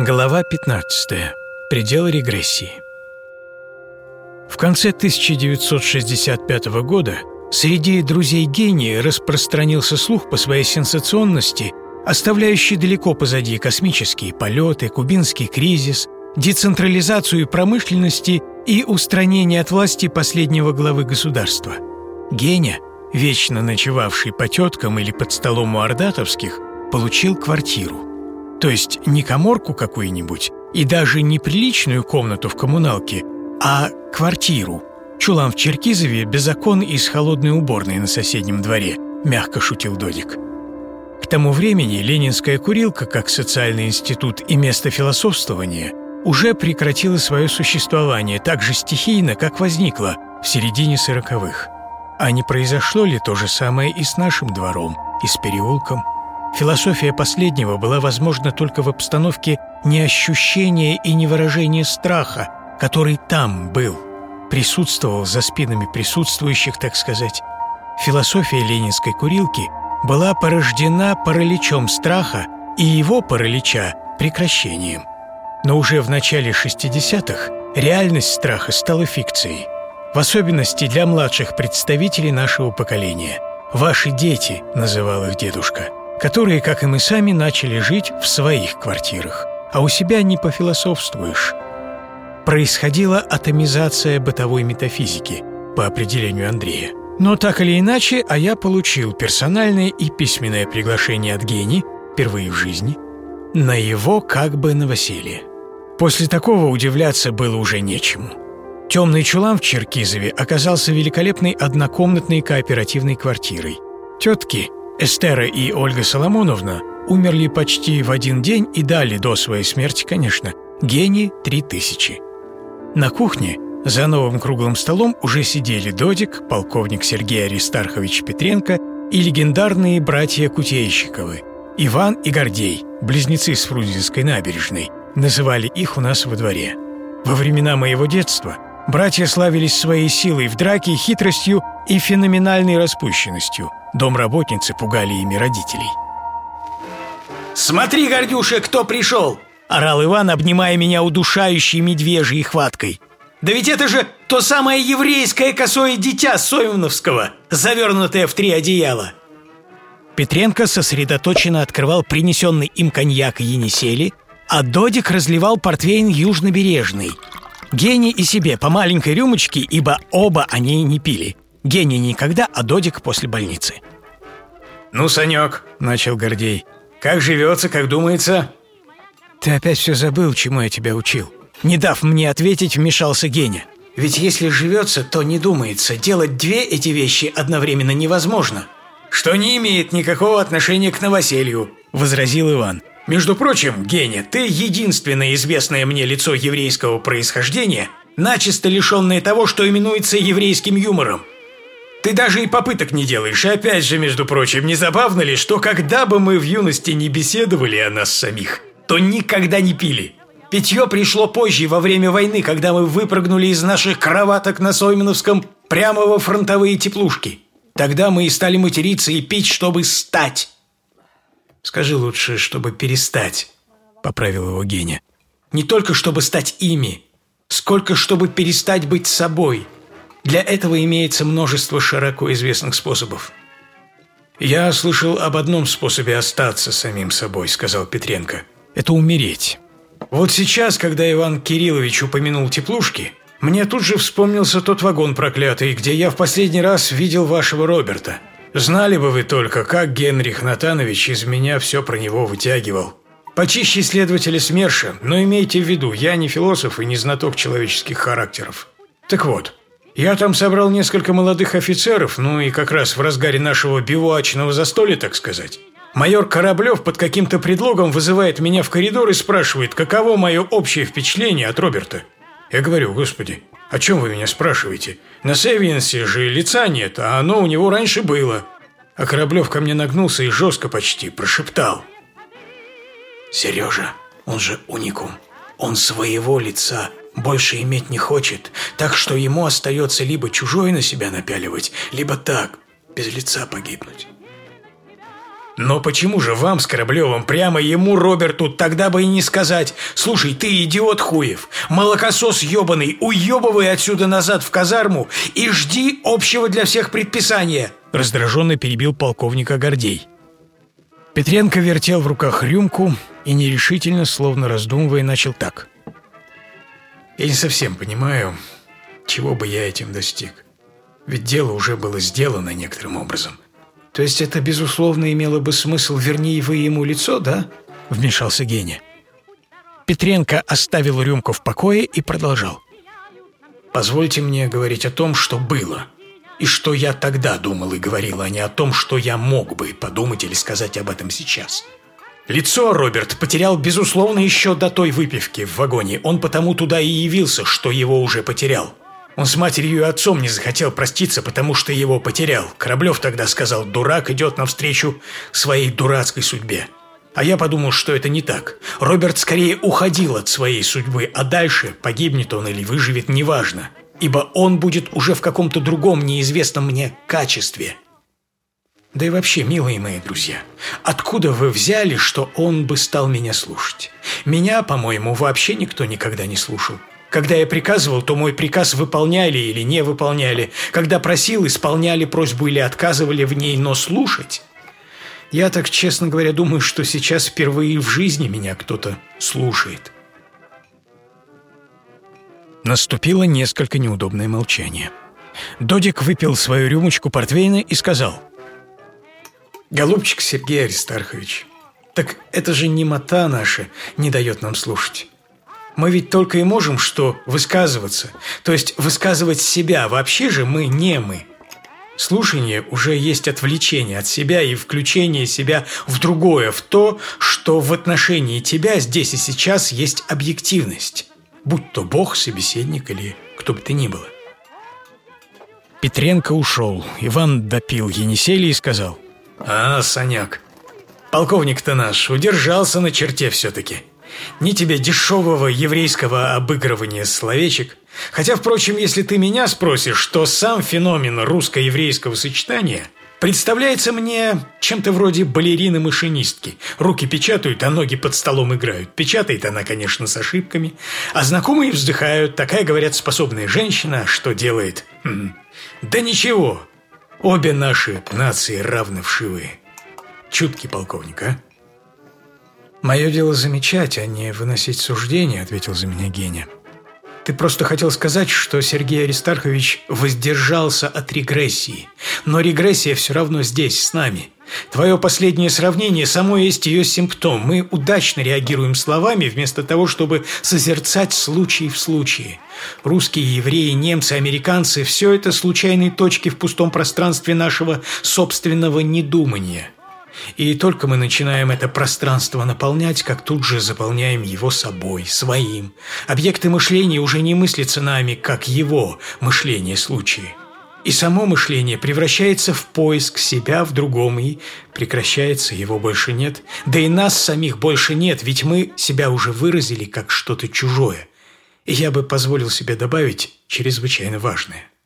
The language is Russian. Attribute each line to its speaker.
Speaker 1: Глава 15. Предел регрессии. В конце 1965 года среди друзей гения распространился слух по своей сенсационности, оставляющий далеко позади космические полеты, кубинский кризис, децентрализацию промышленности и устранение от власти последнего главы государства. Геня, вечно ночевавший по теткам или под столом у ордатовских, получил квартиру. То есть не коморку какую-нибудь и даже не приличную комнату в коммуналке, а квартиру. Чулан в Черкизове без окон и с холодной уборной на соседнем дворе, мягко шутил Додик. К тому времени ленинская курилка, как социальный институт и место философствования, уже прекратила свое существование так же стихийно, как возникла в середине сороковых. А не произошло ли то же самое и с нашим двором, и с переулком? Философия последнего была возможна только в обстановке не ощущения и не выражения страха, который там был, присутствовал за спинами присутствующих, так сказать. Философия ленинской курилки была порождена параличом страха и его паралича прекращением. Но уже в начале 60-х реальность страха стала фикцией, в особенности для младших представителей нашего поколения. «Ваши дети», — называл их дедушка — которые, как и мы сами, начали жить в своих квартирах, а у себя не пофилософствуешь. Происходила атомизация бытовой метафизики, по определению Андрея. Но так или иначе, а я получил персональное и письменное приглашение от Гени, впервые в жизни, на его как бы новоселье. После такого удивляться было уже нечему. Темный чулан в Черкизове оказался великолепной однокомнатной кооперативной квартирой. Тетки, Эстера и Ольга Соломоновна умерли почти в один день и дали до своей смерти, конечно, гений три тысячи. На кухне за новым круглым столом уже сидели Додик, полковник Сергей Аристархович Петренко и легендарные братья Кутейщиковы – Иван и Гордей, близнецы с Фрунзенской набережной, называли их у нас во дворе. Во времена моего детства братья славились своей силой в драке, хитростью и феноменальной распущенностью – Домработницы пугали ими родителей.
Speaker 2: «Смотри, Гордюша, кто пришел!» – орал Иван, обнимая меня удушающей медвежьей хваткой. «Да ведь это же то самое еврейское косое дитя Соймановского, завернутое в три одеяла!»
Speaker 1: Петренко сосредоточенно открывал принесенный им коньяк Енисели, а Додик разливал портвейн южнобережный. Гений и себе по маленькой рюмочке, ибо оба они не пили – Гений никогда, а Додик после больницы.
Speaker 2: «Ну, Санек», — начал Гордей, — «как живется, как думается?»
Speaker 1: «Ты опять все забыл, чему я тебя учил». Не дав мне ответить, вмешался Геня.
Speaker 2: «Ведь если живется, то не думается. Делать две эти вещи одновременно невозможно». «Что не имеет никакого отношения к новоселью», — возразил Иван. «Между прочим, Геня, ты единственное известное мне лицо еврейского происхождения, начисто лишенное того, что именуется еврейским юмором. Ты даже и попыток не делаешь. Опять же, между прочим, не забавно ли, что когда бы мы в юности не беседовали о нас самих, то никогда не пили? Питье пришло позже, во время войны, когда мы выпрыгнули из наших кроваток на Сойменовском прямо во фронтовые теплушки. Тогда мы и стали материться и пить, чтобы стать.
Speaker 1: Скажи лучше, чтобы перестать, поправил его Геня.
Speaker 2: Не только чтобы стать ими, сколько чтобы перестать быть собой – для этого имеется множество широко известных способов.
Speaker 1: «Я слышал об одном способе остаться самим собой», — сказал Петренко. «Это умереть. Вот сейчас, когда Иван Кириллович упомянул теплушки, мне тут же вспомнился тот вагон проклятый, где я в последний раз видел вашего Роберта. Знали бы вы только, как Генрих Натанович из меня все про него вытягивал. Почище следователя СМЕРШа, но имейте в виду, я не философ и не знаток человеческих характеров. Так вот, я там собрал несколько молодых офицеров, ну и как раз в разгаре нашего бивуачного застолья, так сказать. Майор Кораблев под каким-то предлогом вызывает меня в коридор и спрашивает, каково мое общее впечатление от Роберта. Я говорю, господи, о чем вы меня спрашиваете? На Севинсе же лица нет, а оно у него раньше было. А Кораблев ко мне нагнулся и жестко почти прошептал.
Speaker 2: «Сережа, он же уникум. Он своего лица больше иметь не хочет, так что ему остается либо чужое на себя напяливать, либо так, без лица погибнуть. Но почему же вам с Кораблевым прямо ему, Роберту, тогда бы и не сказать «Слушай, ты идиот хуев, молокосос ебаный, уебывай отсюда назад в казарму и жди общего для всех предписания!»
Speaker 1: Раздраженно перебил полковника Гордей. Петренко вертел в руках рюмку и нерешительно, словно раздумывая, начал так.
Speaker 2: «Я не совсем понимаю, чего бы я этим достиг. Ведь дело уже было сделано некоторым образом». То есть это, безусловно, имело бы смысл, вернее, вы ему лицо, да?» – вмешался Геня.
Speaker 1: Петренко оставил рюмку в покое и продолжал.
Speaker 2: «Позвольте мне говорить о том, что было, и что я тогда думал и говорил, а не о том, что я мог бы подумать или сказать об этом сейчас». Лицо Роберт потерял, безусловно, еще до той выпивки в вагоне. Он потому туда и явился, что его уже потерял. Он с матерью и отцом не захотел проститься, потому что его потерял. Кораблев тогда сказал, дурак идет навстречу своей дурацкой судьбе. А я подумал, что это не так. Роберт скорее уходил от своей судьбы, а дальше погибнет он или выживет, неважно. Ибо он будет уже в каком-то другом, неизвестном мне качестве. Да и вообще, милые мои друзья, откуда вы взяли, что он бы стал меня слушать? Меня, по-моему, вообще никто никогда не слушал. Когда я приказывал, то мой приказ выполняли или не выполняли. Когда просил, исполняли просьбу или отказывали в ней, но слушать... Я так, честно говоря, думаю, что сейчас впервые в жизни меня кто-то слушает.
Speaker 1: Наступило несколько неудобное молчание. Додик выпил свою рюмочку портвейна и сказал.
Speaker 2: «Голубчик Сергей Аристархович, так это же немота наша не дает нам слушать. Мы ведь только и можем что высказываться, то есть высказывать себя. Вообще же мы не мы. Слушание уже есть отвлечение от себя и включение себя в другое, в то, что в отношении тебя здесь и сейчас есть объективность. Будь то Бог, собеседник или кто бы ты ни было.
Speaker 1: Петренко ушел. Иван допил Енисели и сказал.
Speaker 2: «А, Саняк, полковник-то наш удержался на черте все-таки». Ни тебе дешевого еврейского обыгрывания словечек. Хотя, впрочем, если ты меня спросишь, то сам феномен русско-еврейского сочетания представляется мне чем-то вроде балерины-машинистки. Руки печатают, а ноги под столом играют. Печатает она, конечно, с ошибками. А знакомые вздыхают. Такая, говорят, способная женщина. Что делает? Хм. Да ничего. Обе наши нации равны вшивые. Чуткий полковник, а? «Мое дело замечать, а не выносить суждения», — ответил за меня Геня. «Ты просто хотел сказать, что Сергей Аристархович воздержался от регрессии. Но регрессия все равно здесь, с нами. Твое последнее сравнение само есть ее симптом. Мы удачно реагируем словами, вместо того, чтобы созерцать случай в случае. Русские, евреи, немцы, американцы – все это случайные точки в пустом пространстве нашего собственного недумания». И только мы начинаем это пространство наполнять, как тут же заполняем его собой, своим. Объекты мышления уже не мыслятся нами, как его мышление случаи. И само мышление превращается в поиск себя в другом, и прекращается, его больше нет. Да и нас самих больше нет, ведь мы себя уже выразили как что-то чужое. И я бы позволил себе добавить чрезвычайно важное –